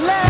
left.